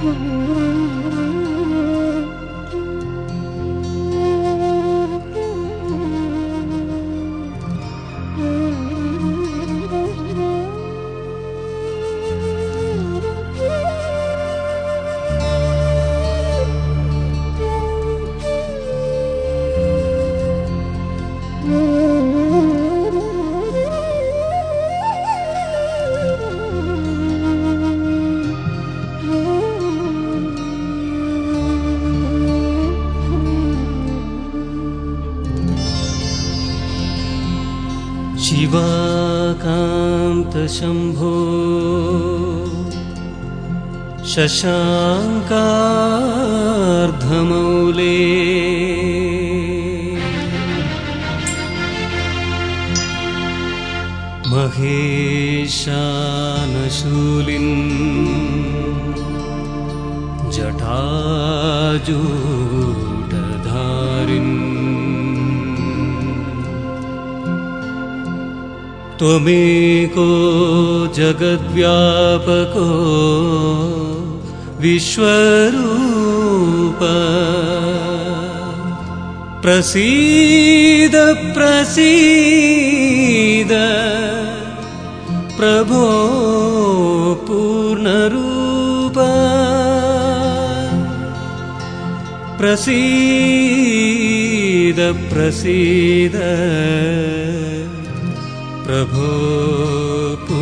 Oh, शिवाकान्तशम्भो। शशाङ्कार्धमौले। महेशानशूलिन् जटाजूटधारिन् त्वमेको जगद्व्यापको विश्वरूप। प्रसीद प्रसीद। प्रभो पूर्णरूप। प्रसीद प्रसीद भोपू